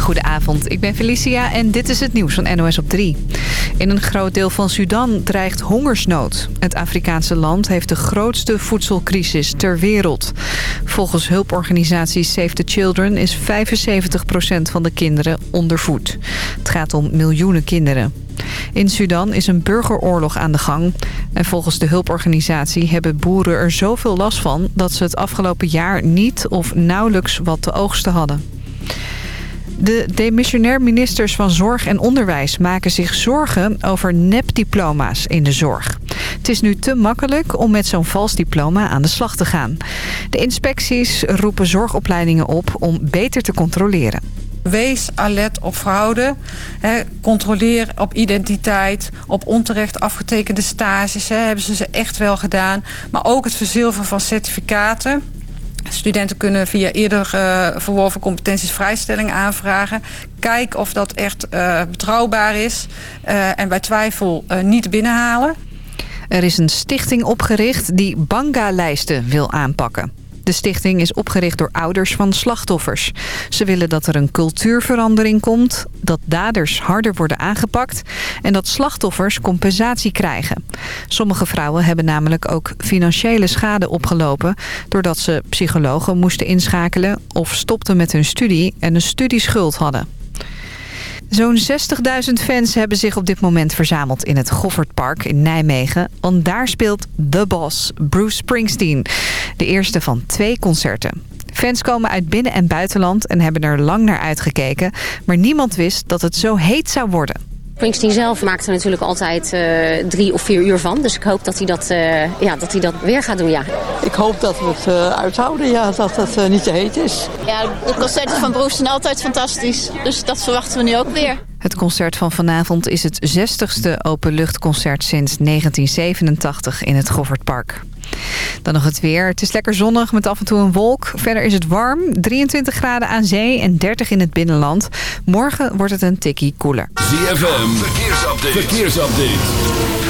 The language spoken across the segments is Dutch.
Goedenavond, ik ben Felicia en dit is het nieuws van NOS op 3. In een groot deel van Sudan dreigt hongersnood. Het Afrikaanse land heeft de grootste voedselcrisis ter wereld. Volgens hulporganisatie Save the Children is 75% van de kinderen ondervoed. Het gaat om miljoenen kinderen. In Sudan is een burgeroorlog aan de gang. En volgens de hulporganisatie hebben boeren er zoveel last van... dat ze het afgelopen jaar niet of nauwelijks wat te oogsten hadden. De demissionair ministers van Zorg en Onderwijs maken zich zorgen over nepdiploma's in de zorg. Het is nu te makkelijk om met zo'n vals diploma aan de slag te gaan. De inspecties roepen zorgopleidingen op om beter te controleren. Wees alert op fraude. He, controleer op identiteit, op onterecht afgetekende stages. He, hebben ze ze echt wel gedaan. Maar ook het verzilveren van certificaten. Studenten kunnen via eerder uh, verworven competenties vrijstelling aanvragen. Kijk of dat echt uh, betrouwbaar is. Uh, en bij twijfel niet binnenhalen. Er is een stichting opgericht die banga-lijsten wil aanpakken. De stichting is opgericht door ouders van slachtoffers. Ze willen dat er een cultuurverandering komt, dat daders harder worden aangepakt... en dat slachtoffers compensatie krijgen. Sommige vrouwen hebben namelijk ook financiële schade opgelopen... doordat ze psychologen moesten inschakelen of stopten met hun studie en een studieschuld hadden. Zo'n 60.000 fans hebben zich op dit moment verzameld in het Goffertpark in Nijmegen. Want daar speelt The Boss, Bruce Springsteen. De eerste van twee concerten. Fans komen uit binnen- en buitenland en hebben er lang naar uitgekeken. Maar niemand wist dat het zo heet zou worden. Springsteen zelf maakt er natuurlijk altijd uh, drie of vier uur van. Dus ik hoop dat hij dat, uh, ja, dat, hij dat weer gaat doen, ja. Ik hoop dat we het uh, uithouden, ja, dat het niet te heet is. Ja, de concerten van Broes zijn altijd fantastisch. Dus dat verwachten we nu ook weer. Het concert van vanavond is het 60ste openluchtconcert sinds 1987 in het Goffertpark. Dan nog het weer. Het is lekker zonnig met af en toe een wolk. Verder is het warm. 23 graden aan zee en 30 in het binnenland. Morgen wordt het een tikkie koeler. ZFM, verkeersupdate. verkeersupdate.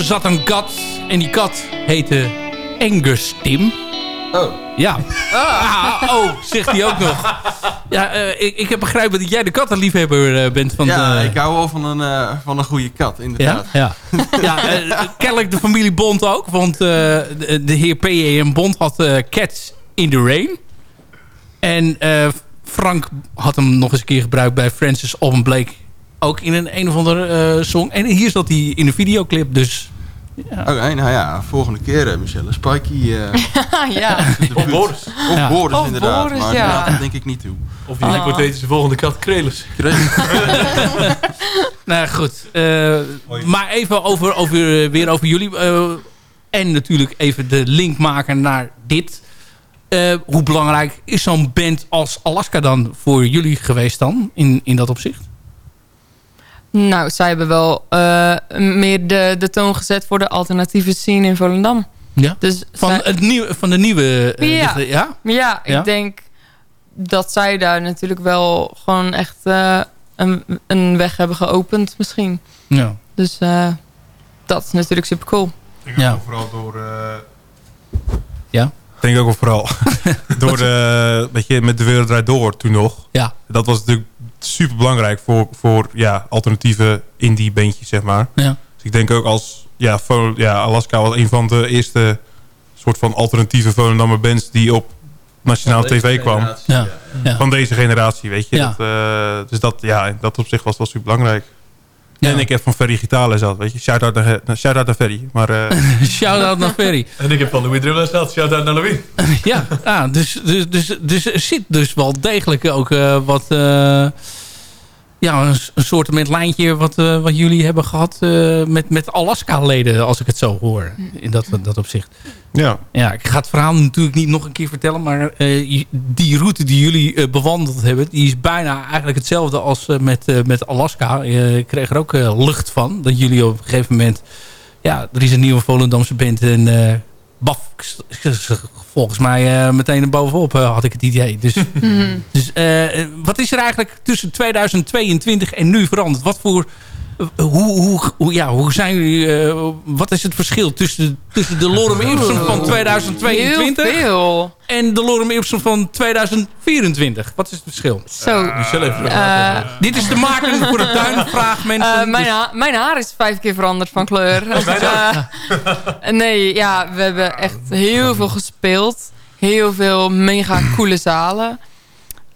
Videoclip zat een kat. En die kat heette Angus Tim. Oh. Ja. Ah, oh, zegt hij ook nog. Ja, eh, ik, ik heb begrepen dat jij de kattenliefhebber uh, bent. Van ja, de, ik hou wel van een, uh, van een goede kat, inderdaad. Ja, ja. ja uh, kennelijk de familie Bond ook. Want de, de, heer P.E.M. Bond had Cats in the Rain. En Frank had hem nog eens een keer gebruikt bij Francis Alban Blake. Ook in een een of andere song. En hier zat hij in de videoclip, dus... Ja. Oké, okay, nou ja, volgende keer uh, Michelle. Spikey. Uh, ja. Of Boris. Of ja. Boris, of inderdaad. Boris, maar ja. dat denk ik niet toe. Of je oh. hypothetische volgende kat, Krelis. nou goed. Uh, maar even over, over, weer over jullie. en natuurlijk even de link maken naar dit. hoe belangrijk is zo'n band als Alaska dan voor jullie geweest dan? In, in dat opzicht? Nou, zij hebben wel uh, meer de, de toon gezet voor de alternatieve scene in Volendam. Ja? Dus van, zij... het nieuwe, van de nieuwe... Uh, ja. Lichte, ja? ja? ik ja? denk dat zij daar natuurlijk wel gewoon echt uh, een, een weg hebben geopend misschien. Ja. Dus dat is natuurlijk super cool. Ik denk ja. ook vooral door... ja? Ik denk ook wel vooral door de... Weet je, met de wereld draait door toen nog. Ja. Dat was natuurlijk super belangrijk voor, voor ja, alternatieve indie bandjes, zeg maar. Ja. Dus ik denk ook als ja, ja, Alaska was een van de eerste soort van alternatieve Volendammer bands die op nationaal tv kwam. Ja. Ja. Van deze generatie, weet je. Ja. Dat, uh, dus dat, ja, dat op zich was wel super belangrijk. En ik heb van Ferry gitaarles had, weet je. Shout-out naar, shout naar Ferry. Maar, uh... Shout-out naar Ferry. en ik heb van Louis drumles gehad. Shout-out naar Louis. ja, ah, dus, dus, dus, dus er zit dus wel degelijk ook uh, wat... Ja, een, een soort met lijntje wat, uh, wat jullie hebben gehad uh, met, met Alaska-leden, als ik het zo hoor. In dat, dat opzicht. Ja. ja. Ik ga het verhaal natuurlijk niet nog een keer vertellen, maar uh, die route die jullie bewandeld hebben, die is bijna eigenlijk hetzelfde als met, met Alaska. Ik kreeg er ook lucht van, dat jullie op een gegeven moment, ja, er is een nieuwe Volendamse band en baf, volgens mij uh, meteen er bovenop uh, had ik het idee. Dus, mm. dus uh, wat is er eigenlijk tussen 2022 en nu veranderd? Wat voor... Hoe, hoe, hoe, ja, hoe zijn jullie... wat is het verschil tussen, tussen de Lorem Ipsum van 2022... Heel veel. en de Lorem Ipsum van 2024? Wat is het verschil? Zo. Dit is de maken voor de tuinvraag, mensen. mijn, ha mijn haar is vijf keer veranderd van kleur. nee, ja, we hebben echt heel veel gespeeld. Heel veel mega coole zalen.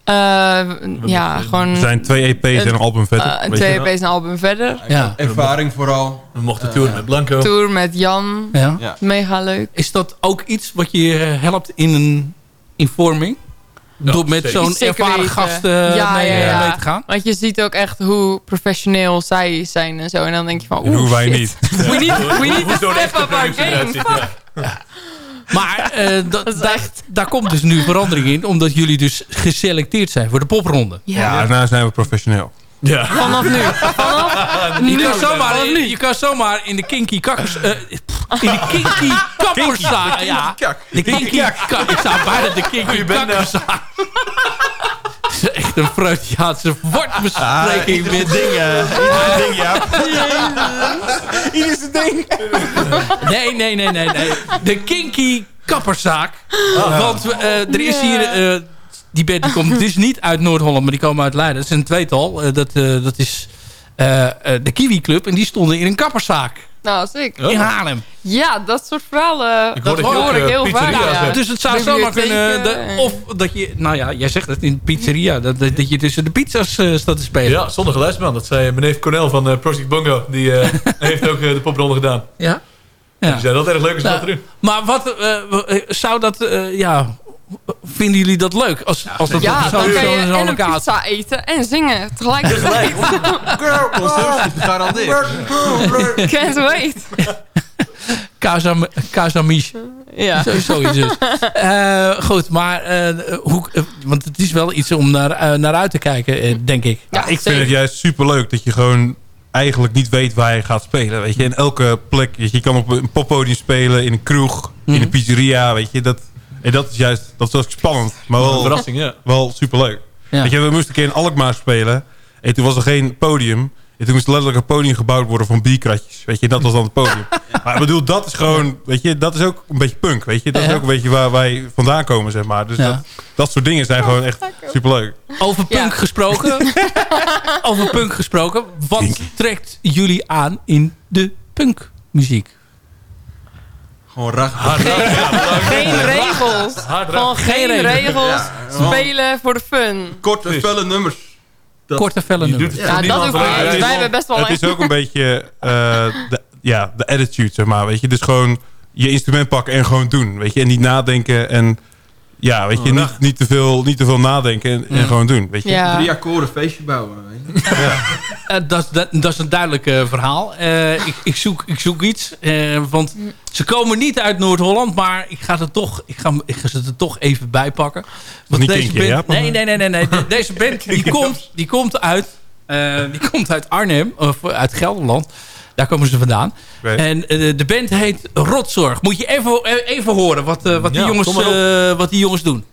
Uh, ja, gewoon... We zijn twee EP's en een album verder. Uh, twee EP's en een album verder. Ja. Ervaring vooral. We mochten touren met Blanco. Tour met Jan. Ja. ja. Mega leuk. Is dat ook iets wat je helpt in een in vorming? Ja, Door met zo'n ervaren gast uh, ja, mee, ja, ja. mee te gaan? Want je ziet ook echt hoe professioneel zij zijn en zo. En dan denk je van, En hoe oeh, wij niet. We need, we need to zo'n step up our game. Maar uh, da- is daar- echt- daar komt dus nu verandering in. Omdat jullie dus geselecteerd zijn voor de popronde. Ja, daarna zijn we professioneel. Ja. Vanaf nu. Vanaf Je nu. kan, zomaar, in- je kan zomaar in de kinky kakkers... eh, in de kinky kapperszaak. Ja, de kinky kak. Ik zou bijna de kinky kakkerszaak. Echt een Freudiaanse woordbespreking met dingen. ding, ja. Ieder zijn ding. Nee, nee, nee, nee, nee. De kinky kapperszaak. Want eh, er is hier... eh, die band die komt dus niet uit Noord-Holland, maar die komen uit Leiden. Dat is een tweetal. Eh, dat, eh, dat is eh, eh, de Kiwi Club. En die stonden in een kapperszaak. Nou, zeker. In Haarlem. Ja, dat soort verhalen Dat dat hoor ik heel vaak. ja. Dus het zou zomaar kunnen... Bibliotheken de- of dat je... Nou ja, jij zegt het in pizzeria. Dat, dat, dat je tussen de pizza's eh, staat te spelen. Ja, zonder geluidsman. Dat zei meneer Cornel van eh, Project Bongo. Die eh, heeft ook eh, de popronde gedaan. Ja? Die zei dat erg leuk is Nou, wat erin. Maar wat eh, eh, zou dat... eh, ja, vinden jullie dat leuk? Als, als dat Ja, op dan kan zo, je en een pizza eten en zingen tegelijkertijd. Gegarandeerd. Can't wait. Casa. Ja. Zo, zoiets dus. Eh, goed, maar eh, hoe, eh, want het is wel iets om naar, eh, naar uit te kijken, denk ik. Ja, ik vind het juist superleuk dat je gewoon eigenlijk niet weet waar je gaat spelen. Weet je, in elke plek. Je kan op een poppodium spelen, in een kroeg, in Mhm. een pizzeria. Weet je, dat, en dat is juist dat ook spannend. Maar wel, Een verrassing, ja. wel superleuk. Ja. Weet je, we moesten een keer in Alkmaar spelen. En toen was er geen podium. En En toen moest letterlijk een podium gebouwd worden van bierkratjes. Weet je, dat was dan het podium. maar ik bedoel, dat is gewoon, weet je, dat is ook een beetje punk. Weet je, dat is ook een beetje waar wij vandaan komen, zeg maar. Dus Ja. dat, dat soort dingen zijn gewoon echt superleuk. Over punk gesproken. over punk gesproken. Wat trekt jullie aan in de punkmuziek? Gewoon rag. Geen regels. Gewoon geen regels. Ja. Spelen voor de fun. Korte, felle nummers. Dat- Korte felle nummers. Ja, dat is- Wij hebben best wel Het is ook een beetje eh, de, ja, de attitude, zeg maar. Weet je, dus gewoon je instrument pakken en gewoon doen. Weet je, en niet nadenken en ja, weet je, Oh, niet, niet, te veel, niet te veel nadenken en, en gewoon doen. Weet je. Ja. Drie akkoorden, feestje bouwen. weet je. Eh, dat, is- dat, dat is een duidelijk eh, verhaal. Eh, ik, ik, zoek, ik zoek iets. eh, want ze komen niet uit Noord-Holland. Maar ik ga, er toch, ik, ga, ik ga ze er toch even bij pakken. Want niet deze band, ja? nee, nee, nee, nee, nee. De- Deze band die komt, die komt, uit, eh, die komt uit Arnhem. Of uit Gelderland. Daar komen ze vandaan. En eh, de band heet Rotzorg. Moet je even, eh, even horen wat, eh, wat, die Ja, jongens, eh, wat die jongens doen.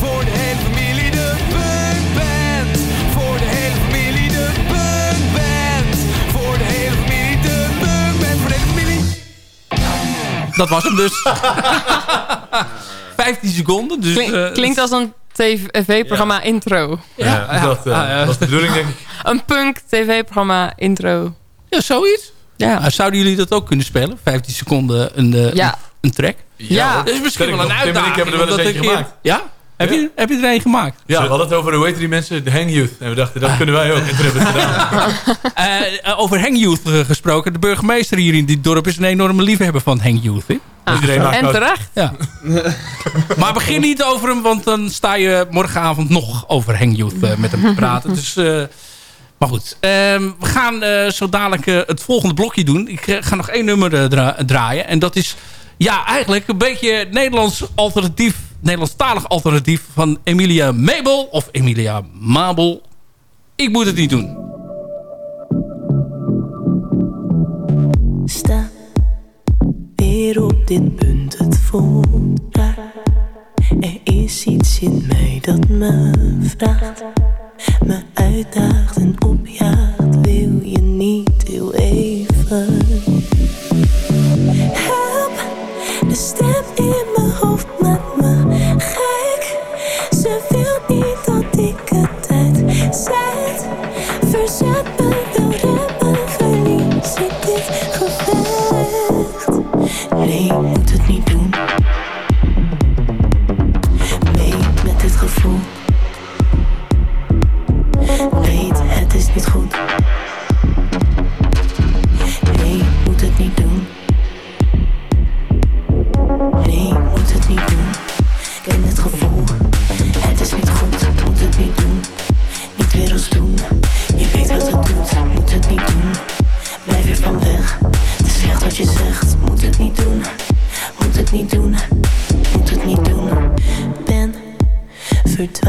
Voor de hele familie de punkband. Voor de hele familie de punkband. Voor de hele familie de punkband. Voor de hele familie. Dat was hem dus. 15 seconden. Dus, Klink- eh, klinkt als een tv-programma intro. Ja, dat, eh, Ah, ja. dat is de bedoeling, denk ik. Een punk tv-programma intro. Ja, zoiets. Ja. Zouden jullie dat ook kunnen spelen? 15 seconden een, eh, Ja. een, een track? Ja. Dat is misschien wel een en ik uitdaging. hebben er wel ik- gemaakt. Ja? Heb, Je, heb je er een gemaakt? Ja, we hadden het over, hoe heet die mensen? De Hang Youth. En we dachten, dat kunnen wij ook. En toen hebben we het gedaan. Eh, eh, over Hang Youth eh, gesproken. De burgemeester hier in dit dorp is een enorme liefhebber van Hang Youth. Hè? Iedereen maakt En ook- terecht. Ja. maar begin niet over hem, want dan sta je morgenavond nog over Hang Youth met hem te praten. Dus, eh, maar goed, Ehm, we gaan eh, zo dadelijk het volgende blokje doen. Ik ga nog één nummer dra- draaien. En dat is ja, eigenlijk een beetje Nederlands alternatief, Nederlandstalig alternatief van Emilia Mabel of Emilia Mabel. Ik moet het niet doen. sta weer op dit punt. Het voelt. Er is iets in mij dat me vraagt, me uitdaagt en opjaagt. Wil je niet heel even? Help, de stem Nee,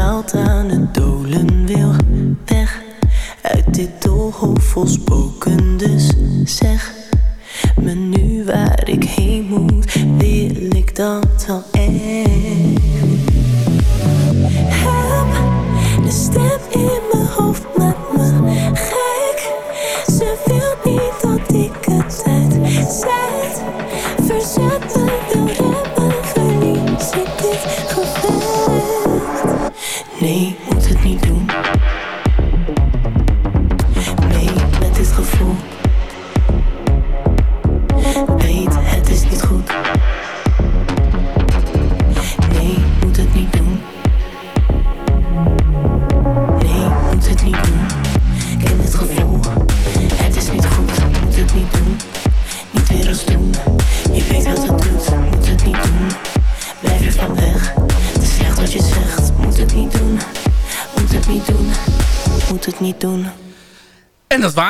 aan het dolen, wil weg uit dit doolhof vol spoken. Dus zeg me nu waar ik heen moet, wil ik dat al echt? Help, de stem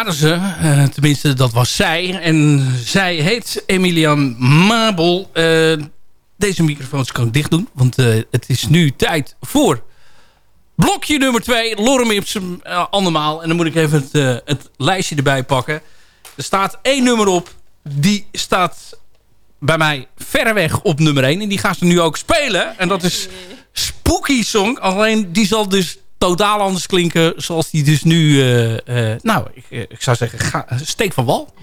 waren ze. Eh, tenminste, dat was zij. En zij heet Emilia Mabel. Eh, deze microfoons kan ik dicht doen. Want eh, het is nu tijd voor blokje nummer 2. Lorem Ipsum andermaal. En dan moet ik even het, het lijstje erbij pakken. Er staat één nummer op. Die staat bij mij verreweg op nummer 1. En die gaan ze nu ook spelen. En dat is spooky song. Alleen die zal dus totaal anders klinken zoals die dus nu... eh, eh, nou, ik, eh, ik zou zeggen, steek van wal.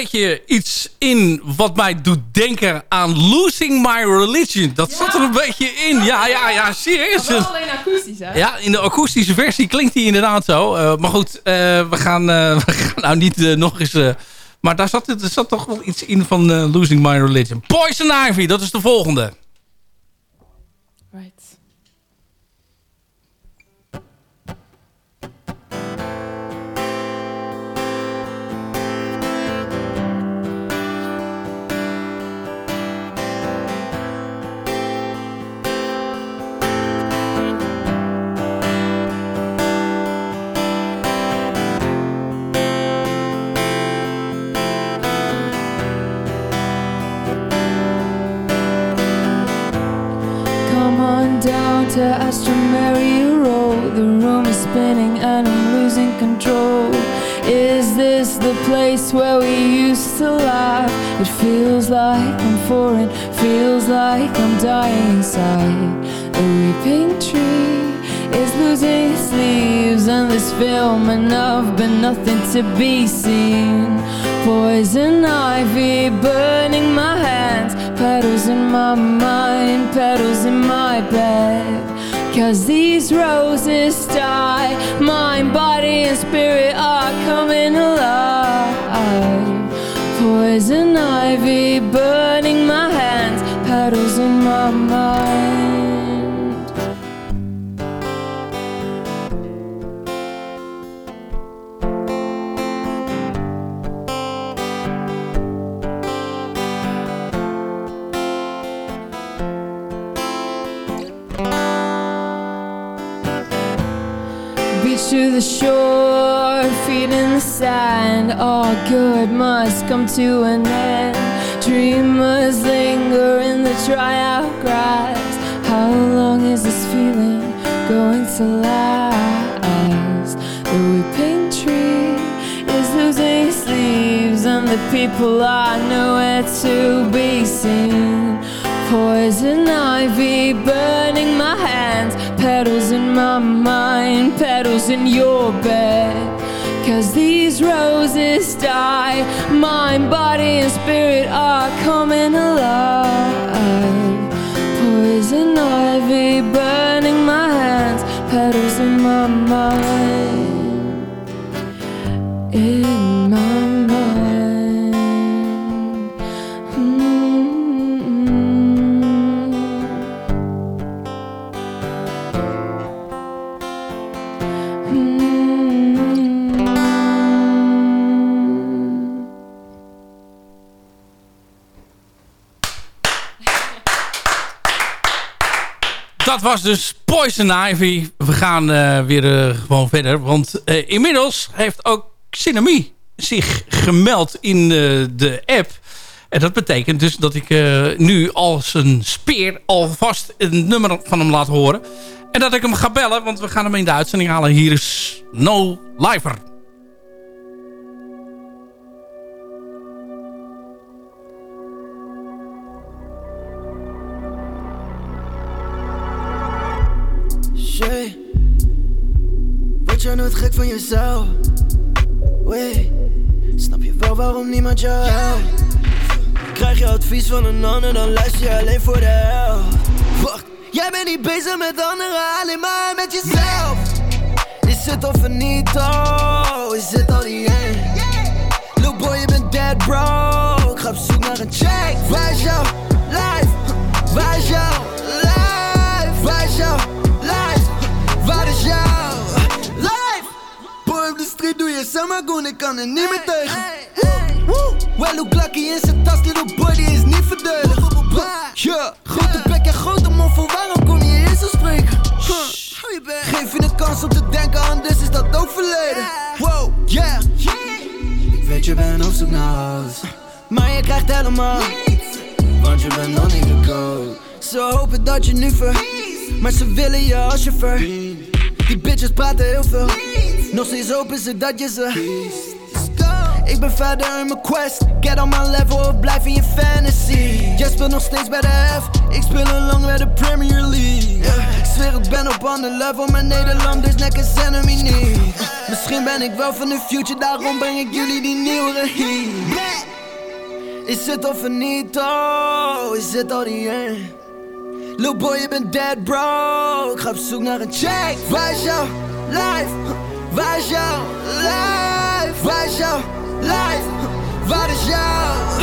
Beetje iets in wat mij doet denken aan Losing My Religion. Dat zat er een beetje in. Ja, ja, ja, serieus. Alleen akoestisch, hè? Ja, in de akoestische versie klinkt die inderdaad zo. Eh, maar goed, eh, we, gaan, eh, we gaan nou niet nog eens... maar daar zat, er zat toch wel iets in van Losing My Religion. Poison Ivy, dat is de volgende. Down to Astra Maria Road. The room is spinning and I'm losing control. Is this the place where we used to laugh? It feels like I'm foreign, feels like I'm dying inside. The weeping tree is losing its leaves, and this film enough, but nothing to be seen. Poison ivy burning my hands, petals in my mind, petals in my bed. Cause these roses die, mind, body, and spirit are coming alive. Poison ivy burning my hands, petals in my mind. The shore, feet in the sand. All good must come to an end. Dreamers linger in the dry grass. How long is this feeling going to last? The weeping tree is losing its leaves, and the people are nowhere to be seen. Poison ivy burning my hands, petals in my mind, petals in your bed. Cause these roses die, mind, body, and spirit are coming alive. Poison ivy burning my hands, petals in my mind. Dat was dus Poison Ivy. We gaan eh, weer eh, gewoon verder. Want eh, inmiddels heeft ook Cinemie zich gemeld in de app. En dat betekent dus dat ik nu als een speer alvast een nummer van hem laat horen. En dat ik hem ga bellen, want we gaan hem in de uitzending halen. Hier is No Lifer. Nooit gek van jezelf? Wee, snap je wel waarom niemand jou helpt? Krijg je advies van een ander, dan luister je alleen voor de helft. Wacht, jij bent niet bezig met anderen, alleen maar met jezelf. Is het of het niet, oh, is het al die één? Little boy, je bent dead bro. Ik ga op zoek naar een check. Waar is jouw life? Waar is jouw life? Waar is jouw life? Waar is jouw? Street doe je zomaar goed, ik kan er niet meer tegen. Woe, woe. Well, hoe klakkie in zijn tas, little boy, die is niet verdedigd. Ja, grote bek en grote moffel, waarom kom je eerst zo spreken? Geef je een kans om te denken, anders is dat ook verleden. Wow, yeah. Ik weet je bent op zoek naar huis, maar je krijgt helemaal Want je bent nog niet goal. Ze hopen dat je nu verliest, maar ze willen je als je ver. Die bitches praten heel veel, nog steeds hopen ze dat je ze. Ik ben verder in mijn quest, get on my level of blijf in je fantasy. Jij speelt nog steeds bij de F, ik speel al lang bij de Premier League. Yeah. Ik zweer ik ben op ander level, maar Nederlanders nekken zijn me niet. Misschien ben ik wel van de future, daarom breng ik jullie die nieuwere heat. Is het of niet, oh, is het al die één? Lil boy, je bent dead bro, ik ga op zoek naar een check. Waar is jouw life? Waar is jouw life? Waar is jouw life? Waar is jouw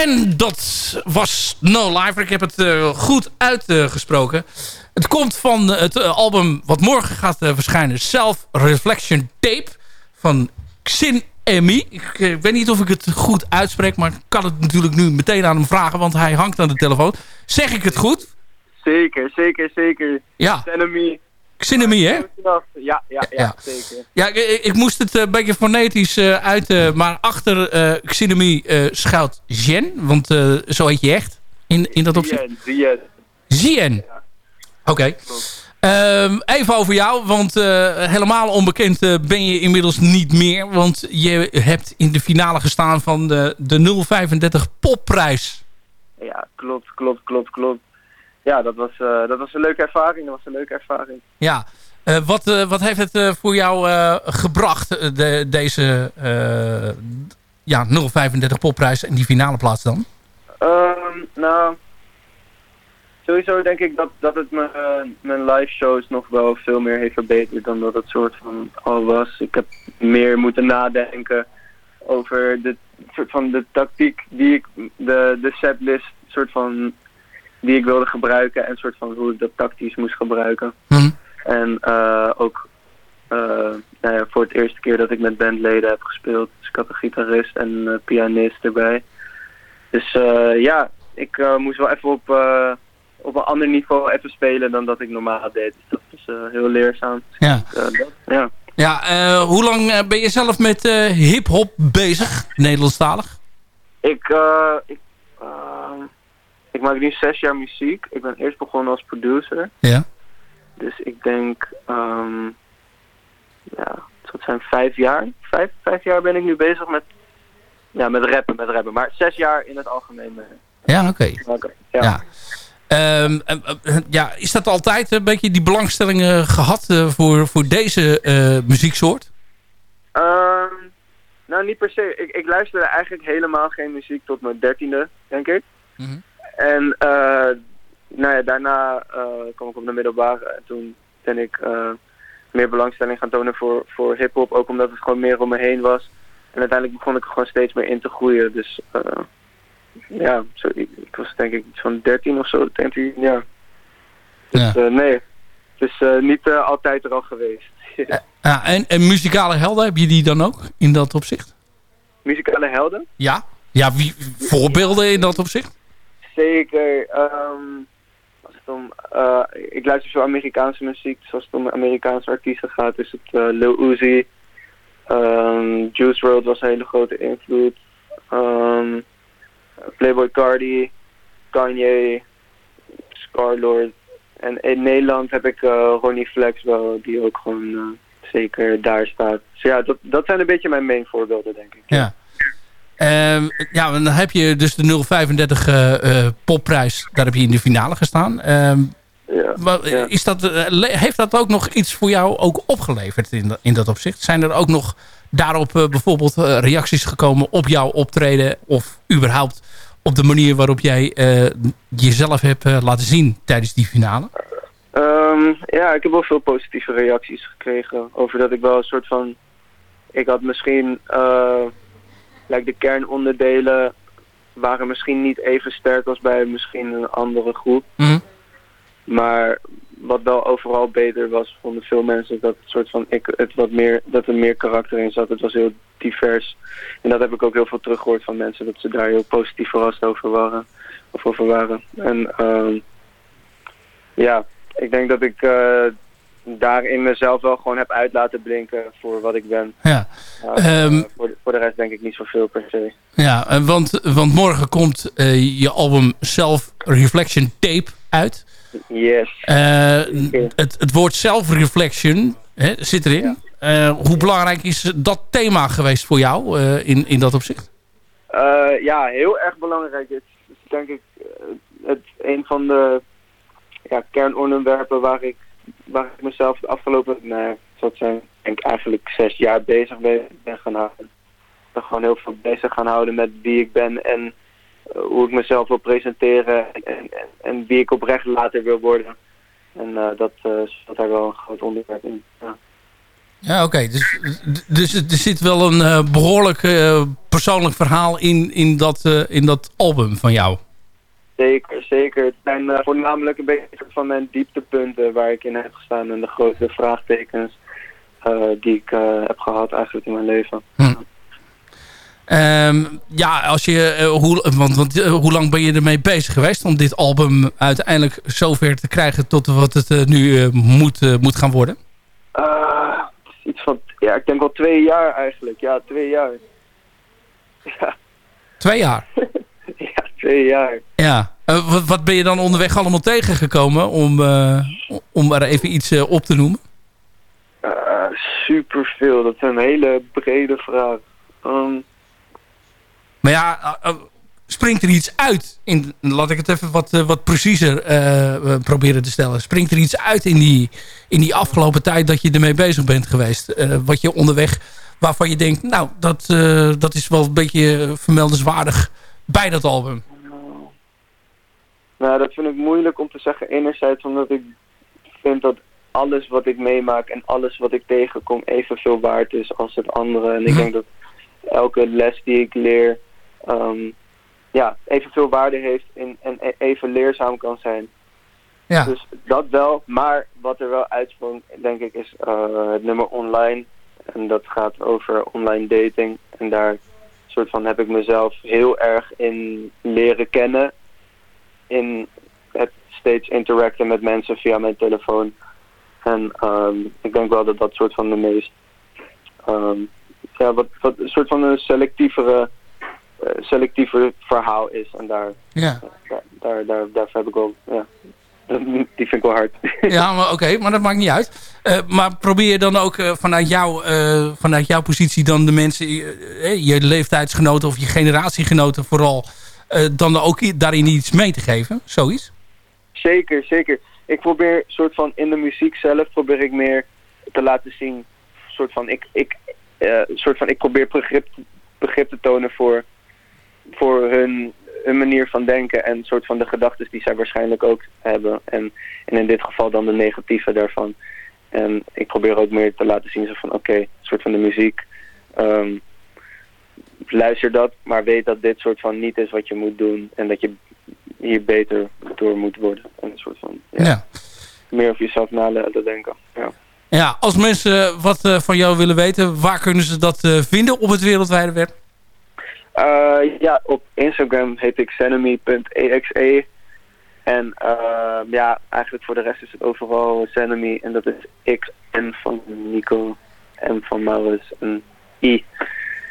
En dat was No Lifer. Ik heb het eh, goed uitgesproken. het komt van het eh, album wat morgen gaat eh, verschijnen. Self Reflection Tape van Xin Emi. Ik eh, weet niet of ik het goed uitspreek. Maar ik kan het natuurlijk nu meteen aan hem vragen. Want hij hangt aan de telefoon. Zeg ik het goed? Zeker, zeker, zeker. Ja. Enemy. Xenomie, hè? Ja, ja, ja, Ja. zeker. Ja, ik, moest het eh, een beetje fonetisch eh, uit... eh, maar achter eh, schuilt Jen. Want zo heet je echt. In, in dat opzicht. Zien, zien. Oké. Ehm, even over jou, want helemaal onbekend ben je inmiddels niet meer. Want je hebt in de finale gestaan van de, de 035 popprijs. Ja, klopt, klopt, klopt, klopt. Ja, dat was, eh, dat was een leuke ervaring. Dat was een leuke ervaring. Ja. Eh, wat, eh, wat heeft het voor jou gebracht, de, deze, ja, 035 popprijs en die finale plaats dan? Ehm, nou, sowieso denk ik dat, dat het mijn, mijn live shows nog wel veel meer heeft verbeterd dan dat het soort van al was. Ik heb meer moeten nadenken over de soort van de tactiek die ik, de, de setlist soort van die ik wilde gebruiken en soort van hoe ik dat tactisch moest gebruiken. En eh, ook eh, nou ja, voor het eerste keer dat ik met bandleden heb gespeeld. Dus ik had een gitarist en een eh, pianist erbij. Dus ja, ik moest wel even op, op een ander niveau even spelen dan dat ik normaal deed. Dus dat is heel leerzaam. Ja. Dus, ja. Ja, eh, hoe lang ben je zelf met eh hip-hop bezig, Nederlandstalig? Ik, ik, ik maak nu zes jaar muziek. Ik ben eerst begonnen als producer. Ja. Dus ik denk, ehm ja, zal zijn vijf jaar. Vijf, vijf jaar ben ik nu bezig met, ja, met rappen, met rappen. Maar zes jaar in het algemeen. Ja, oké. Ja. Ja. Ehm, eh, ja, is dat altijd een beetje die belangstelling eh, gehad eh, voor, voor deze muzieksoort? Ehm, nou, niet per se. Ik, ik luisterde eigenlijk helemaal geen muziek tot mijn dertiende, denk ik. En eh, nou ja, daarna eh, kwam ik op de middelbare en toen ben ik eh, meer belangstelling gaan tonen voor, voor hip-hop. Ook omdat het gewoon meer om me heen was. En uiteindelijk begon ik er gewoon steeds meer in te groeien. Dus ja, zo, ik, ik was denk ik van 13 of zo, 13 jaar. Dus eh, nee, het is eh, niet altijd er al geweest. Ja, en, en muzikale helden, heb je die dan ook in dat opzicht? Muzikale helden? Ja. Ja, wie, voorbeelden in dat opzicht? Zeker. ehm, als het om, eh, ik luister veel Amerikaanse muziek, dus als het om Amerikaanse artiesten gaat, is het eh, Lil Uzi. Ehm, Juice WRLD was een hele grote invloed. Ehm, Playboy Cardi, Kanye, Scarlord. En in Nederland heb ik eh, Ronnie Flex wel, die ook gewoon zeker daar staat. Dus ja, dat, dat zijn een beetje mijn main voorbeelden, denk ik. Ja. Ehm, ja, dan heb je dus de 035 eh, eh, popprijs. Daar heb je in de finale gestaan. Ehm, Ja, maar, is dat, eh, heeft dat ook nog iets voor jou ook opgeleverd in, dat- in dat opzicht? Zijn er ook nog daarop bijvoorbeeld reacties gekomen op jouw optreden? Of überhaupt op de manier waarop jij jezelf hebt laten zien tijdens die finale? Ehm, ja, ik heb wel veel positieve reacties gekregen over dat ik wel een soort van... Ik had misschien... like de kernonderdelen waren misschien niet even sterk als bij misschien een andere groep. Maar wat wel overal beter was, vonden veel mensen dat het soort van ik het wat meer dat er meer karakter in zat. Het was heel divers. En dat heb ik ook heel veel teruggehoord van mensen dat ze daar heel positief verrast over waren. Of over waren. En ehm, ja, ik denk dat ik eh, daarin mezelf wel gewoon heb uit laten blinken voor wat ik ben. Ja. Ehm, eh, voor, de- voor de rest denk ik niet zoveel per se. Ja, eh, want, want morgen komt eh, je album Self Reflection Tape uit. Yes. Het, het woord self-reflection hè, zit erin. Hoe belangrijk is dat thema geweest voor jou in, in dat opzicht? Ja, heel erg belangrijk. Het is denk ik het, een van de ja, kernonderwerpen waar ik, waar ik mezelf de afgelopen, ja, dat zijn denk eigenlijk zes jaar bezig ben, ben gaan houden. Gewoon heel veel bezig gaan houden met wie ik ben en eh, hoe ik mezelf wil presenteren en, en, en wie ik oprecht later wil worden. En eh, dat uh, daar wel een groot onderwerp in. Ja. Ja, oké. Dus, dus er zit wel een eh, behoorlijk eh, persoonlijk verhaal in, in, dat, in dat album van jou. Zeker, zeker. Het zijn eh, voornamelijk een beetje van mijn dieptepunten waar ik in heb gestaan en de grote vraagtekens eh, die ik eh, heb gehad eigenlijk in mijn leven. Ehm, ja, als je, hoe, want, want hoe lang ben je ermee bezig geweest om dit album uiteindelijk zover te krijgen tot wat het nu moet, moet gaan worden? Iets van, ja, ik denk wel twee jaar eigenlijk. Ja, twee jaar. Ja, Twee jaar. ja twee jaar. Ja. Eh, wat, wat ben je dan onderweg allemaal tegengekomen om, eh, om er even iets eh, op te noemen? Uh, superveel. Dat is een hele brede vraag. Ehm, Maar ja, uh, uh, springt er iets uit? In, laat ik het even wat, uh, wat preciezer uh, proberen te stellen. Springt er iets uit in die, in die afgelopen tijd dat je ermee bezig bent geweest? wat je onderweg waarvan je denkt, nou, dat, dat is wel een beetje vermeldenswaardig bij dat album? Nou, dat vind ik moeilijk om te zeggen. Enerzijds omdat ik vind dat alles wat ik meemaak en alles wat ik tegenkom evenveel waard is als het andere. En ik denk dat elke les die ik leer, ehm, ja, evenveel waarde heeft in, en e- even leerzaam kan zijn. Ja. Dus dat wel, maar wat er wel uitsprong, denk ik, is eh, het nummer online. En dat gaat over online dating. En daar soort van heb ik mezelf heel erg in leren kennen. In het steeds interacten met mensen via mijn telefoon. En ehm, ik denk wel dat dat soort van de meest... ehm, ja, wat, wat een soort van een selectievere, eh, selectiever verhaal is. En daar, Ja. daar, daar, daar, daar heb ik wel... Ja, die vind ik wel hard. Ja, maar oké, maar dat maakt niet uit. Eh, maar probeer je dan ook eh, vanuit, jou, eh, vanuit jouw positie dan de mensen, eh, eh, je leeftijdsgenoten of je generatiegenoten vooral, eh, dan ook daarin iets mee te geven? Zoiets? Zeker, zeker. Ik probeer soort van in de muziek zelf probeer ik meer te laten zien. Soort van ik, ik, eh, soort van ik probeer begrip, begrip te tonen voor, voor hun, hun manier van denken en soort van de gedachten die zij waarschijnlijk ook hebben. En, en in dit geval dan de negatieve daarvan. En ik probeer ook meer te laten zien zo van oké, soort van de muziek. ehm, luister dat, maar weet dat dit soort van niet is wat je moet doen. En dat je hier beter door moet worden. En een soort van ja, Ja. meer over jezelf laten denken. Ja. Ja, als mensen wat eh, van jou willen weten, waar kunnen ze dat eh, vinden op het wereldwijde web? Eh, ja, op Instagram heet ik zenemy.exe. En eh, ja, eigenlijk voor de rest is het overal Zenemy. En dat is X, N van Nico, M van Maurits en I.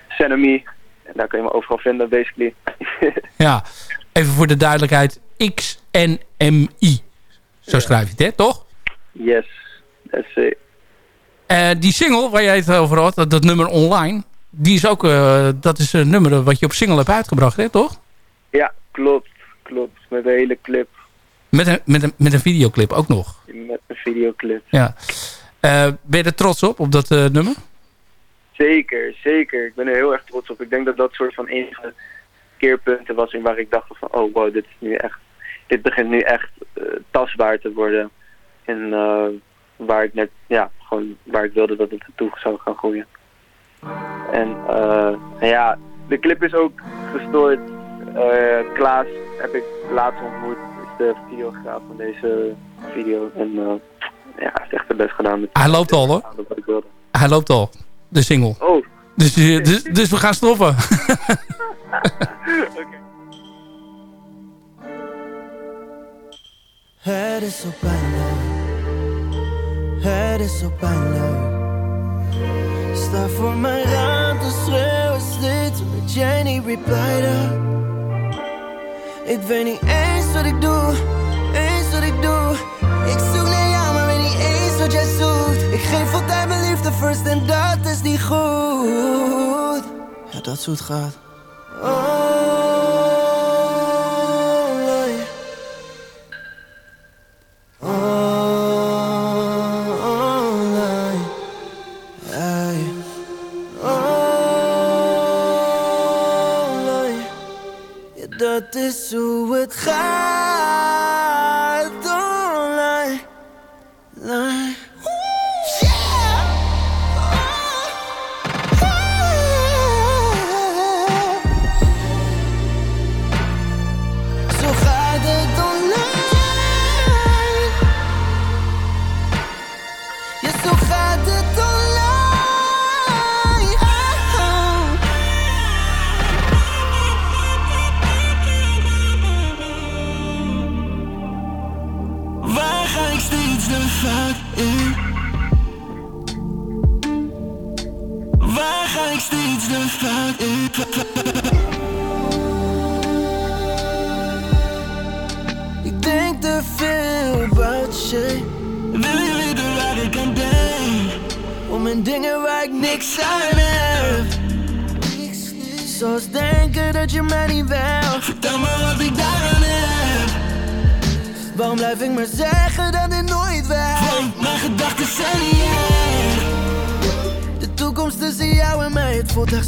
Zenemy. En daar kun je me overal vinden, basically. Ja, even voor de duidelijkheid, X-N-M-I. Zo schrijf je het, hè, toch? yes, that's it. Eh, die single waar jij het over had, dat, dat nummer online, die is ook, eh, dat is een nummer wat je op single hebt uitgebracht, hè, toch? Ja, klopt, klopt. Met een hele clip. Met een, met een, met een videoclip ook nog. Met een videoclip. Ja. Eh, ben je er trots op, op dat nummer? Zeker, zeker. Ik ben er heel erg trots op. Ik denk dat dat soort van enige keerpunten was in waar ik dacht van, oh wow, dit is nu echt, dit begint nu echt eh, tastbaar te worden. En eh, waar ik net, ja, gewoon waar ik wilde dat het naartoe zou gaan groeien. En eh, ja, de clip is ook gestoord. Eh, Klaas heb ik laatst ontmoet, is de videograaf van deze video. En eh, ja, hij heeft echt het best gedaan. Met Hij loopt al, hoor. Hij loopt al, de single. Oh. Dus, eh, dus, dus we gaan stoppen. Het is zo pijnlijk. Het is zo pijnlijk. Sta voor mijn raam te schreeuwen steeds omdat jij niet replyde. Ik weet niet eens wat ik doe, liefde first en dat is niet goed. Ja, dat het gaat. Dat is hoe het gaat.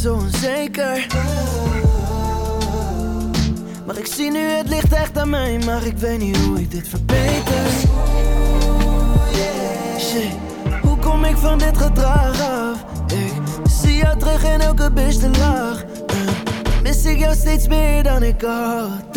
Zo onzeker. Maar ik zie nu het licht echt aan mij, maar ik weet niet hoe ik dit verbeter. Shit, hoe kom ik van dit gedrag af? Ik zie jou terug in elke beste lach. En mis ik jou steeds meer dan ik dacht.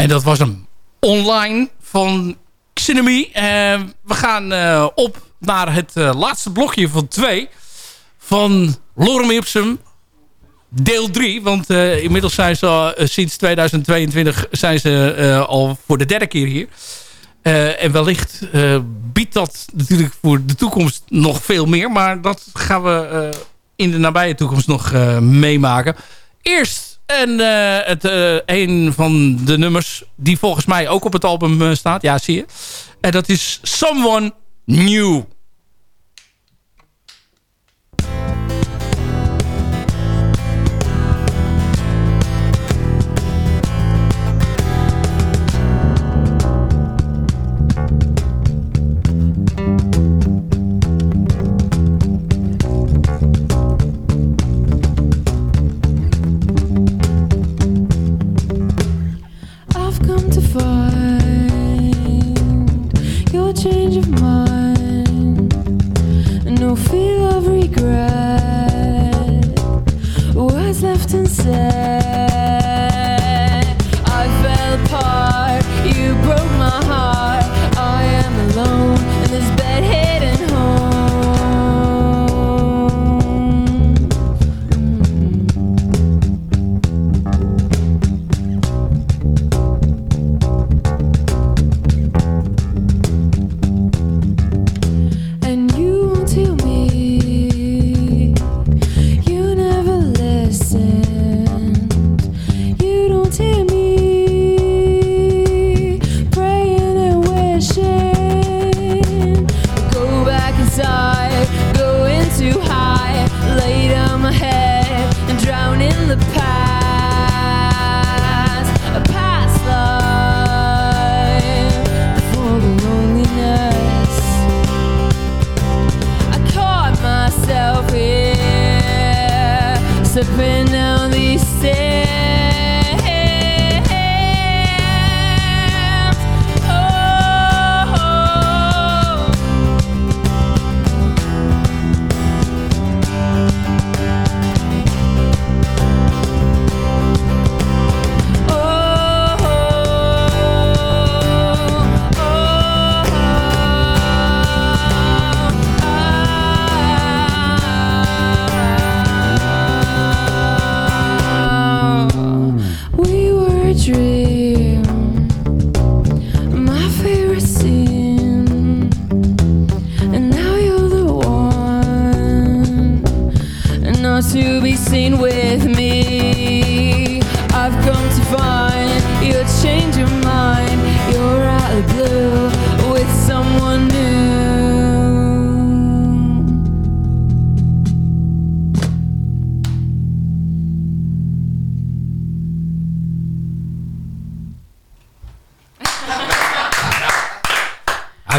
En dat was hem. Online van Xenemy. Eh, we gaan eh, op naar het eh, laatste blokje van twee. Van Lorem Ipsum. Deel 3. Want inmiddels zijn ze sinds 2022 zijn ze al voor de derde keer hier. En wellicht biedt dat natuurlijk voor de toekomst nog veel meer. Maar dat gaan we in de nabije toekomst nog meemaken. Eerst en, eh, het, eh, een van de nummers die volgens mij ook op het album eh, staat. Ja, zie je. En dat is Someone New. No feel of regret. Words left unsaid.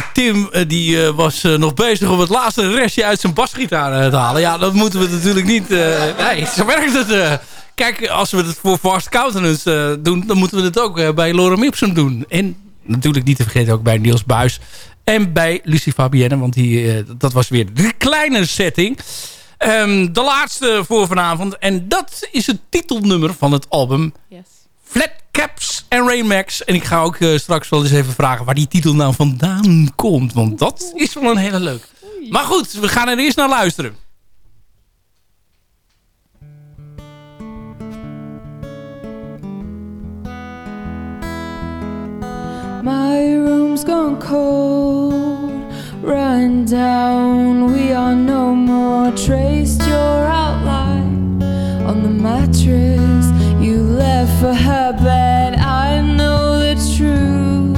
Ja, Tim eh, die, eh, was eh, nog bezig om het laatste restje uit zijn basgitaar te halen. Ja, dat moeten we natuurlijk niet... nee, zo werkt het. kijk, als we het voor Fast Countenance doen... dan moeten we het ook bij Lorem Ipsum doen. En natuurlijk niet te vergeten ook bij Niels Buis. En bij Lucie Fabienne, want die, dat was weer de kleine setting. Ehm, de laatste voor vanavond. En dat is het titelnummer van het album. Flat Caps en Raymax. En ik ga ook eh, straks wel eens even vragen waar die titel nou vandaan komt. Want dat is wel een hele leuk. Maar goed, we gaan er eerst naar luisteren. My room's gone cold, run down. We are no more. Traced your outline on the mattress you left for her bed. I know the truth.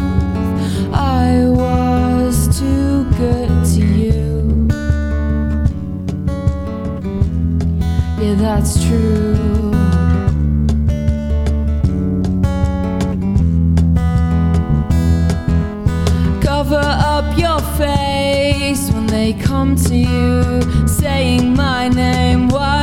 I was too good to you. Yeah, that's true. Cover up your face when they come to you, saying my name while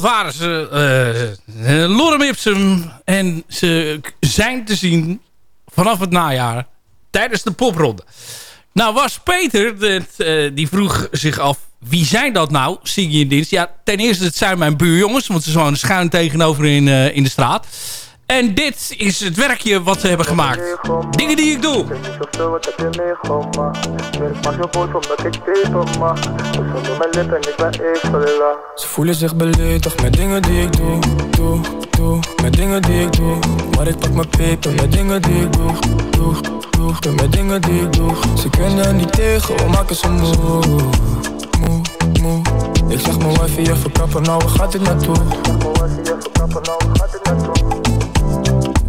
dat waren ze. eh, Lorem Ipsum. En ze zijn te zien vanaf het najaar. Tijdens de popronde. Nou was Peter, eh, die vroeg zich af... wie zijn dat nou, Siggy in dienst? Ja, ten eerste, het zijn mijn buurjongens, want ze wonen schuin tegenover in, in de straat. En dit is het werkje wat ze hebben gemaakt. Dingen die ik doe. Ze voelen zich beledigd met dingen die ik doe, doe, doe Met dingen die ik doe Maar ik pak mijn peper met dingen die ik doe, doe, doe Met dingen die ik doe Ze kunnen niet tegen, we maken ze moe Moe, moe Ik zeg mijn wifi even kappen, nou waar gaat dit naartoe?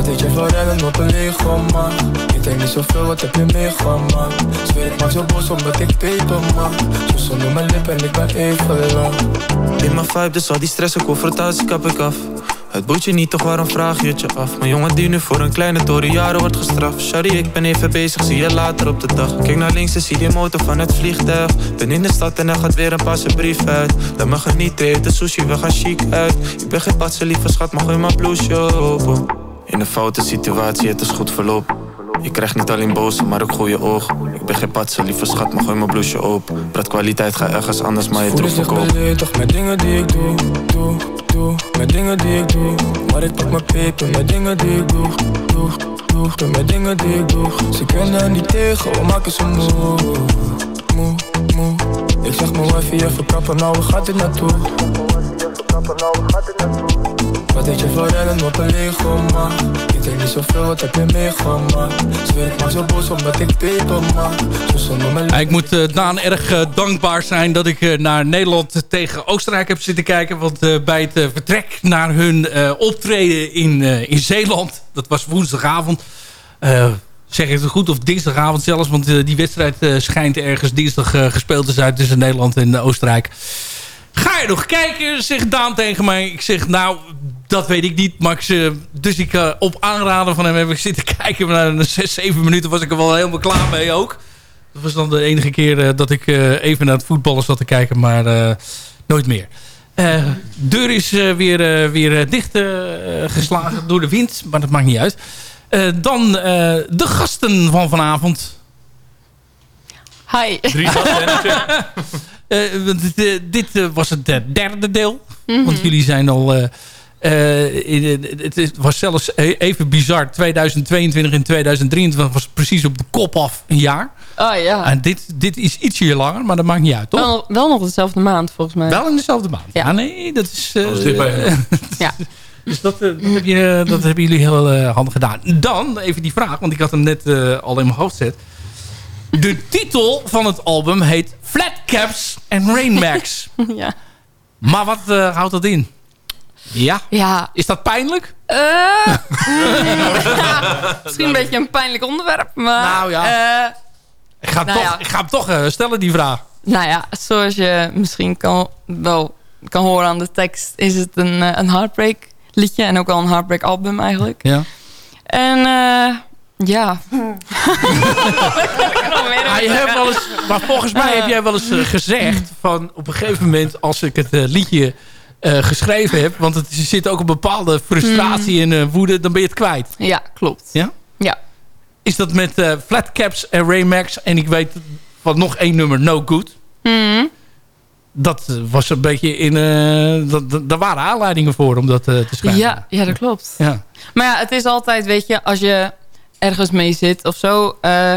Wat deed je voor rennen op een man. Ik denk niet zoveel, wat heb je meegemaakt Zweer ik maak zo boos omdat ik peper man. Zo zonder mijn lippen en ik ben even lang. In mijn vibe, dus al die stress en confrontatie kap ik af. Het boeit je niet, toch waarom vraag je het je af? Mijn jongen die nu voor een kleine toren jaren wordt gestraft. Sorry, ik ben even bezig, zie je later op de dag. Kijk naar links en zie die motor van het vliegtuig. Ben in de stad en er gaat weer een passe brief uit. Laat me genieten, eten sushi, we gaan chic uit. Ik ben geen patse lieve schat, maar gooi mijn blouseje open In een foute situatie, het is goed verloop ik krijg niet alleen boze, maar ook goede oog. Ik ben geen patse, lieve schat, maar gooi mijn blouseje open. Praat kwaliteit, ga ergens anders, maar je zich verkoop. beledigd met dingen die ik doe, doe, doe Met dingen die ik doe Maar ik pak mijn peper met dingen die ik doe, doe, doe Doe met dingen die ik doe Ze kunnen niet tegen, we maken ze moe, moe, moe Ik zeg mijn wifi even kappen, nou waar gaat dit naartoe? Wat je een Ik zoveel, wat heb je meegemaakt ik maak zo boos omdat ik peper ik moet eh, Daan erg eh, dankbaar zijn dat ik eh, naar Nederland tegen Oostenrijk heb zitten kijken. Want bij het vertrek naar hun optreden in, in Zeeland, dat was woensdagavond. zeg ik het goed, of dinsdagavond zelfs. Want die wedstrijd schijnt ergens dinsdag gespeeld te zijn tussen Nederland en Oostenrijk. Ga je nog kijken, zegt Daan tegen mij. Ik zeg, nou, dat weet ik niet. Ik, ze- dus ik eh, op aanraden van hem heb ik zitten kijken. Maar na zes, zeven minuten was ik er wel helemaal klaar mee ook. Dat was dan de enige keer eh, dat ik eh, even naar het voetballen zat te kijken. Maar eh, nooit meer. Eh deur is eh, weer, uh, weer eh, dicht eh, geslagen door de wind. Maar dat maakt niet uit. Eh, dan eh, de gasten van vanavond. Hi. Drie gasten. Eh, dit, eh, eh, was het eh, derde deel. Mhm. Want jullie zijn al... eh, in, het was zelfs e- even bizar. 2022 en 2023 was precies op de kop af een jaar. Oh ja. En dit, dit is ietsje langer, maar dat maakt niet uit, toch? Wel, wel nog dezelfde maand volgens mij. Wel in dezelfde maand. Ja. Ah, nee, dat is... eh, Dat is Ja. dus dat, eh, dat, heb je, dat hebben jullie heel eh, handig gedaan. Dan even die vraag, want ik had hem net eh, al in mijn hoofd gezet. De titel van het album heet Flatcaps en Rainmax. ja. Maar wat houdt dat in? Ja. Ja. Is dat pijnlijk? Eh, misschien een beetje een pijnlijk onderwerp, maar... Nou ja. eh, Ik ga, hem Nou toch, ja. ik ga hem toch eh, stellen, die vraag. nou ja, zoals je misschien kan, wel kan horen aan de tekst... is het een, een heartbreak liedje en ook al een heartbreak album eigenlijk. Ja. En eh, ja... Ah, je hebt wel eens, maar volgens mij heb jij wel eens gezegd... van op een gegeven moment als ik het liedje geschreven heb... want het zit ook een bepaalde frustratie en eh, woede... dan ben je het kwijt. Ja, klopt. Ja? Ja. Is dat met eh, Flatcaps en Raymax... en ik weet van nog één nummer, No Good... Mhm. dat eh, was een beetje in... eh, dat, dat, daar waren aanleidingen voor om dat eh, te schrijven. Ja, ja, dat klopt. Ja. Maar ja, het is altijd, weet je, als je ergens mee zit of zo... eh,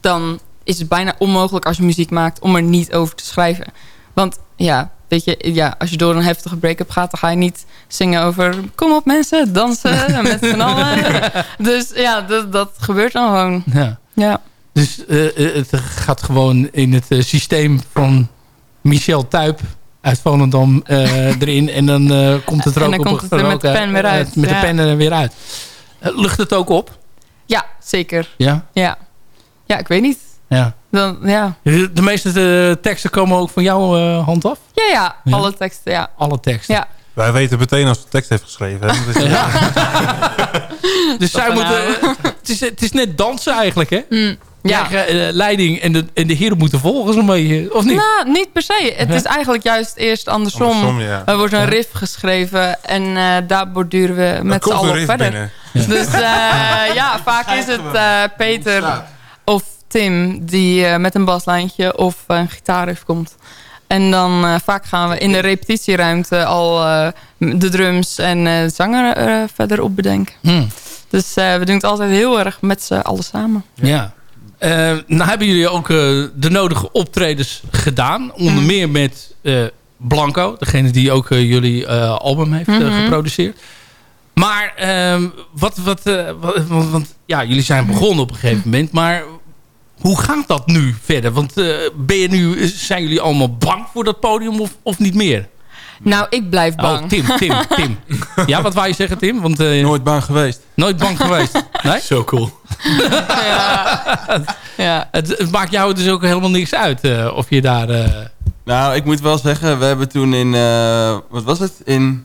dan is het bijna onmogelijk als je muziek maakt om er niet over te schrijven. Want ja, weet je, ja, als je door een heftige break-up gaat... dan ga je niet zingen over... kom op mensen, dansen met z'n allen. dus ja, dat, dat gebeurt dan gewoon. Ja. Ja. Dus eh, eh, het gaat gewoon in het eh, systeem van Michel Tuip uit Volendam erin. En dan komt het er En ook dan op komt het er met de pen weer uit, met ja. de pen er weer uit. Lucht het ook op? Ja, zeker. Ja? Ja. Ja, ik weet niet. Ja. Dan, ja. De meeste eh, teksten komen ook van jouw eh, hand af? Ja, ja, Ja? alle teksten, ja. Alle teksten? Ja. Wij weten meteen als de tekst heeft geschreven. Hè? Dat is- Dus zij moeten... nou? eh, het, is, het is net dansen eigenlijk, hè? Mm, ja. Eigen, eh, leiding en de, en de heren moeten volgen zo'n beetje, of niet? Nou, niet per se. Het Ja. is eigenlijk juist eerst andersom. Andersom, ja. Er wordt een Ja. riff geschreven en eh, daar borduren we met z'n allen verder. binnen. Dus eh, ja, vaak is het eh, Peter of Tim die eh, met een baslijntje of een gitaarriff komt. En dan eh, vaak gaan we in de repetitieruimte al eh, de drums en de zanger verder op bedenken. Hmm. Dus we doen het altijd heel erg met z'n allen samen. Ja. Nou hebben jullie ook de nodige optredens gedaan. Onder Mhm. meer met Blanco. Degene die ook jullie album heeft Mhm. geproduceerd. Maar ehm, wat... wat, wat- want, want, ja, jullie zijn begonnen op een gegeven moment. Maar hoe gaat dat nu verder? Want eh, ben je nu, zijn jullie allemaal bang voor dat podium of, of niet meer? Nou, ik blijf bang. Oh, Tim, Tim, Tim. Ja, wat wou je zeggen, Tim? Want, eh, Nooit bang geweest. Nooit bang geweest? Nee? Zo cool. ja. Het, het maakt jou dus ook helemaal niks uit eh, of je daar... eh, Nou, ik moet wel zeggen, we hebben toen in, eh, wat was het? In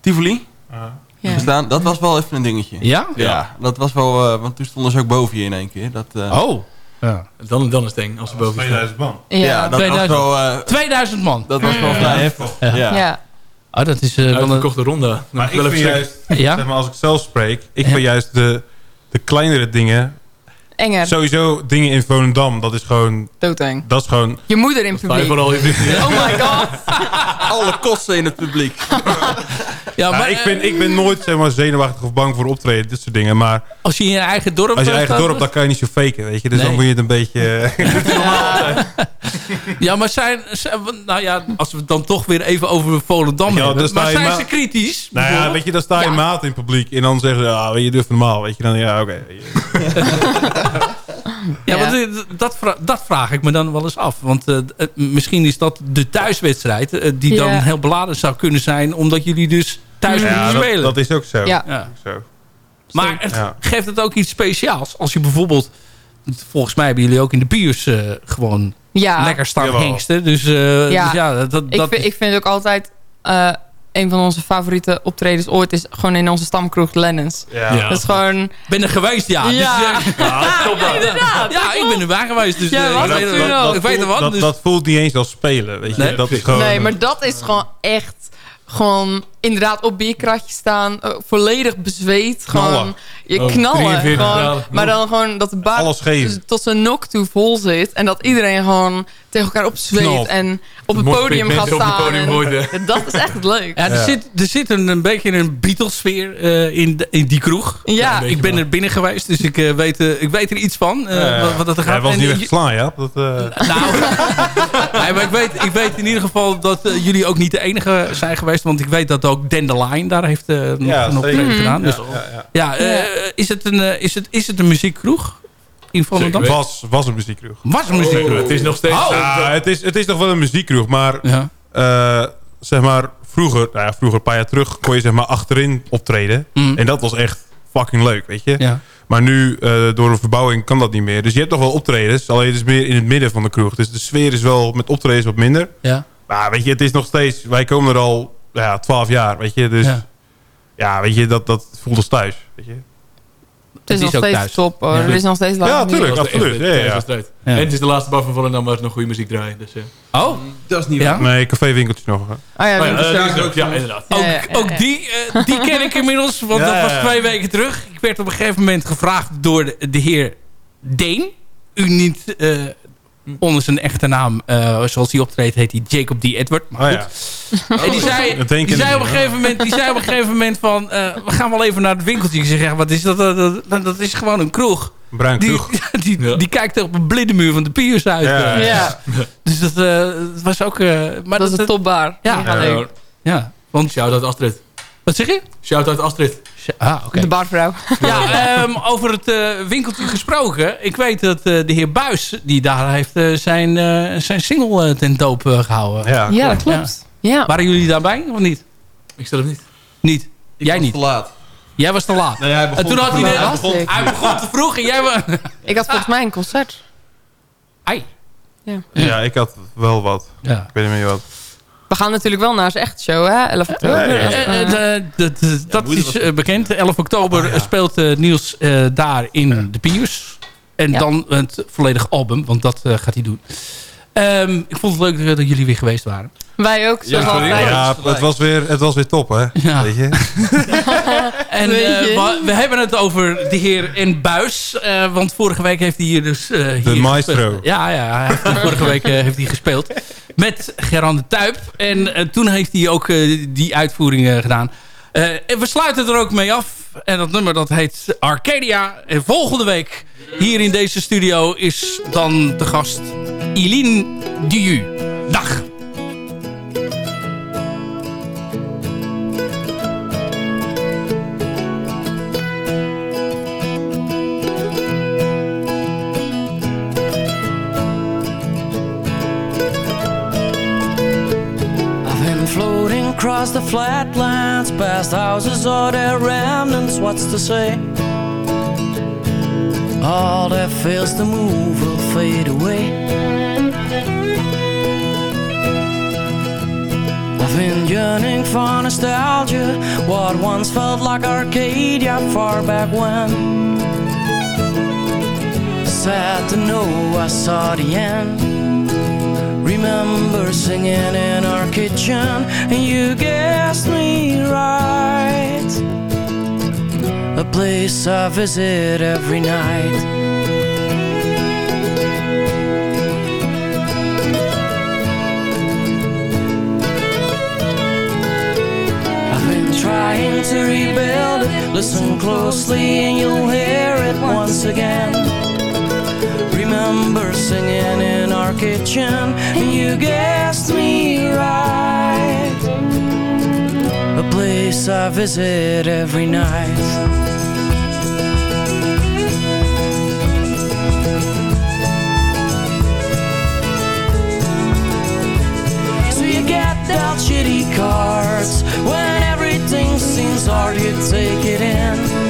Tivoli Ja. gestaan. Dat was wel even een dingetje. Ja? Ja, dat was wel, eh, want toen stonden ze ook boven je in één keer. Dat, eh, Oh. Ja. Dan, dan is het eng als ze boven 2000 man. Ja. Ja, dat 2000, was wel, eh, 2000 man. dat was wel vrij heftig. Ja. Ja. Oh, dat is... eh, wel een- Uitverkochte ronde. Maar ik Wel vind even juist, Ja? zeg maar, als ik zelf spreek, ik Ja. vind juist de, de kleinere dingen, Enger. sowieso dingen in Volendam, dat is gewoon, Doodeng. dat is gewoon, Je moeder in je publiek. vooral. Oh my god. Alle kosten in het publiek. ja, maar ik, ben, ik ben nooit zeg maar, zenuwachtig of bang voor optreden, dit soort dingen. Maar als je in je eigen dorp... als je eh, eigen dorp, dan kan je niet zo faken, weet je. Dus Nee. dan moet je het een beetje... Ja, maar zijn, zijn- Nou ja, als we het dan toch weer even over Volendam Ja, hebben. Maar zijn ma- ze kritisch? nou ja, weet je, dan sta je Ja. maat in het publiek. En dan zeggen ze, ja, weet je, durft normaal. Weet je, dan ja, oké. Ja, want dat, dat vraag ik me dan wel eens af. Want eh, eh, misschien is dat de thuiswedstrijd... eh, die dan heel beladen zou kunnen zijn... omdat jullie dus thuis moeten spelen. dat is ook zo. Ja. Zo. Maar het, geeft het ook iets speciaals? Als je bijvoorbeeld... Volgens mij hebben jullie ook in de bios gewoon lekker staan hengsten. Dus dus ja dat, dat, Ik, vind, ik vind ook altijd... een van onze favoriete optredens ooit is gewoon in onze stamkroeg Lennons. Ja. Ja. Dat is gewoon... ben er geweest, ja. Ja. Dus, eh, ja, ik ben erbij geweest. Dus Ja, eh, was ik weet er wat. dat, dus- dat voelt niet eens als spelen, weet je. Nee? Dat is gewoon... Nee, maar dat is gewoon echt... Gewoon inderdaad op bierkratje staan. eh, volledig bezweet. Gewoon Knallen. je Oh, knallen. 43 Gewoon, maar dan gewoon dat de bar Alles geven. tot zijn nok toe vol zit. En dat iedereen gewoon tegen elkaar opzweet. En op het podium gaat staan. podium en- dat is echt leuk. Ja, er, Ja. Zit, er zit een, een beetje een Beatles-sfeer eh, in, in die kroeg. Ja. ik ben er binnen geweest, dus ik, eh, weet, ik weet er iets van. eh, Ja. wat, wat dat er Hij gaat. was En, niet eh, weggeslaan, ja. Dat, eh, Nou, nee, maar ik weet, ik weet in ieder geval dat jullie ook niet de enige zijn geweest. Want ik weet dat ook Dandelion daar heeft eh, nog, Ja, nog zeker. optreden gedaan. Dus, ja, ja, ja, ja. eh, is, het een, eh, is, het, is het een muziekkroeg? In Volendam? Was, was een muziekkroeg. Was een muziekkroeg. Oh, het is nog steeds... Oh. Ja, het, is, het is nog wel een muziekkroeg, maar Ja. eh, zeg maar vroeger, nou ja, vroeger een paar jaar terug, kon je zeg maar achterin optreden. Mm. En dat was echt fucking leuk, weet je. Ja. Maar nu, eh, door een verbouwing, kan dat niet meer. Dus je hebt nog wel optredens, alleen het is meer in het midden van de kroeg. Dus de sfeer is wel met optredens wat minder. Ja. Maar weet je, het is nog steeds, wij komen er al ja, 12 jaar, weet je. Dus Ja. ja, weet je, dat, dat voelt als thuis, weet je. Het is, is nog steeds thuis. top. Er is nog steeds lang Ja, niet. tuurlijk. Absoluut, ja, ja. wedstrijd. Ja. En het is de laatste bar van Volendam waar ze nog goede muziek draaien. Dus, eh. Oh, Dat is niet Ja? Nee, caféwinkeltje nog. hè. Oh ja, Oh ja, inderdaad. Ook, ja, ja, ook ja. die, eh, die ken ik inmiddels, want Ja, dat was twee weken terug. Ik werd op een gegeven moment gevraagd door de, de heer Deen. U niet eh, onder zijn echte naam, eh, zoals hij optreedt, heet hij Jacob D. Edward. Maar Oh goed. ja. En die zei, Dat die, zei op een gegeven moment, die zei op een gegeven moment van... eh, we gaan wel even naar het winkeltje. Ik zeg, ja, wat is dat? Dat, dat, dat is gewoon een kroeg. Een bruin Die, kroeg. die, Ja. die kijkt op een blinde muur van de Piers uit. Ja. eh. Ja, Dus dat eh, het was ook... eh, maar dat is een topbar. Ja. Ja. Ja, want Shout-out Astrid. Wat zeg je? Shout-out Astrid. Ah, oké. De barvrouw. Ja, ehm, over het eh, winkeltje gesproken. Ik weet dat eh, de heer Buis, die daar heeft eh, zijn, eh, zijn single ten doop eh, gehouden. Ja, Ja, dat klopt. Ja. Waren jullie daarbij of niet? Ik stel hem niet. Niet? jij was niet? te laat. Jij was te laat. Nee, hij begon en toen had hij, Hij begon- hij begon te vroeg en jij... wa- Ik had volgens mij een concert. Ai. Ja, ik had wel wat. Ja. Ik weet niet meer wat. We gaan natuurlijk wel naar zijn echt show, hè? 11 oktober. Ja, ja, ja. Dat moeder is eh, bekend. 11 oktober Oh, ja. speelt eh, Niels eh, daar in de Piers. En Ja. dan het volledige album, want dat gaat hij doen. Ehm, ik vond het leuk dat- dat jullie weer geweest waren. Wij ook, Ja, sorry. Ja, het was weer, het was weer top, hè? Ja. Weet je? En Weet eh, we, we hebben het over de heer En Buis. eh, want vorige week heeft hij hier dus... eh, hier maestro. gespeeld. Ja, ja. Vorige week heeft hij gespeeld. Met Geran de Tuip. En toen heeft hij ook die uitvoering eh, gedaan. Eh, en we sluiten er ook mee af. En dat nummer dat heet Arcadia. En volgende week hier in deze studio is dan de gast Eline Diu. Dag. Across the flatlands, past houses or their remnants. What's to say? All that fails to move will fade away. I've been yearning for nostalgia, what once felt like Arcadia far back when. Sad to know I saw the end. Remember singing in our kitchen, and you guessed me right. A place I visit every night. I've been trying to rebuild it. Listen closely, and you'll hear it once again. Remember singing in our kitchen, and you guessed me right. A place I visit every night. Shitty cards when everything seems hard, you take it in.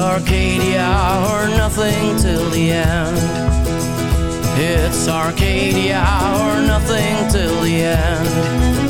Arcadia or nothing till the end. It's Arcadia or nothing till the end.